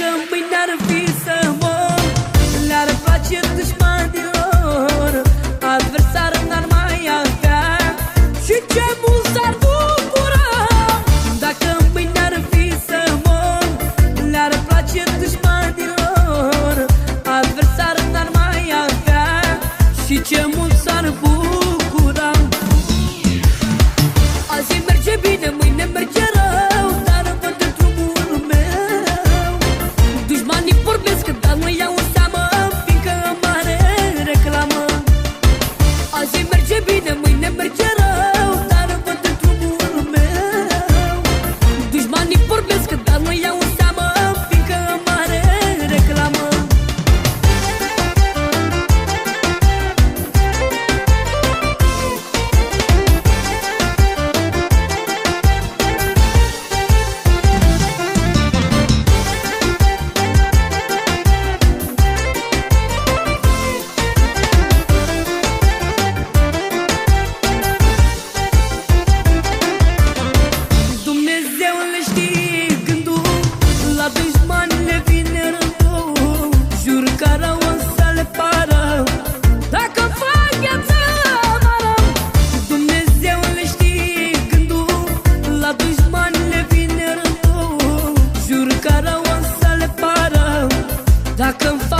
Mâine ar fi să Dacă-mi fac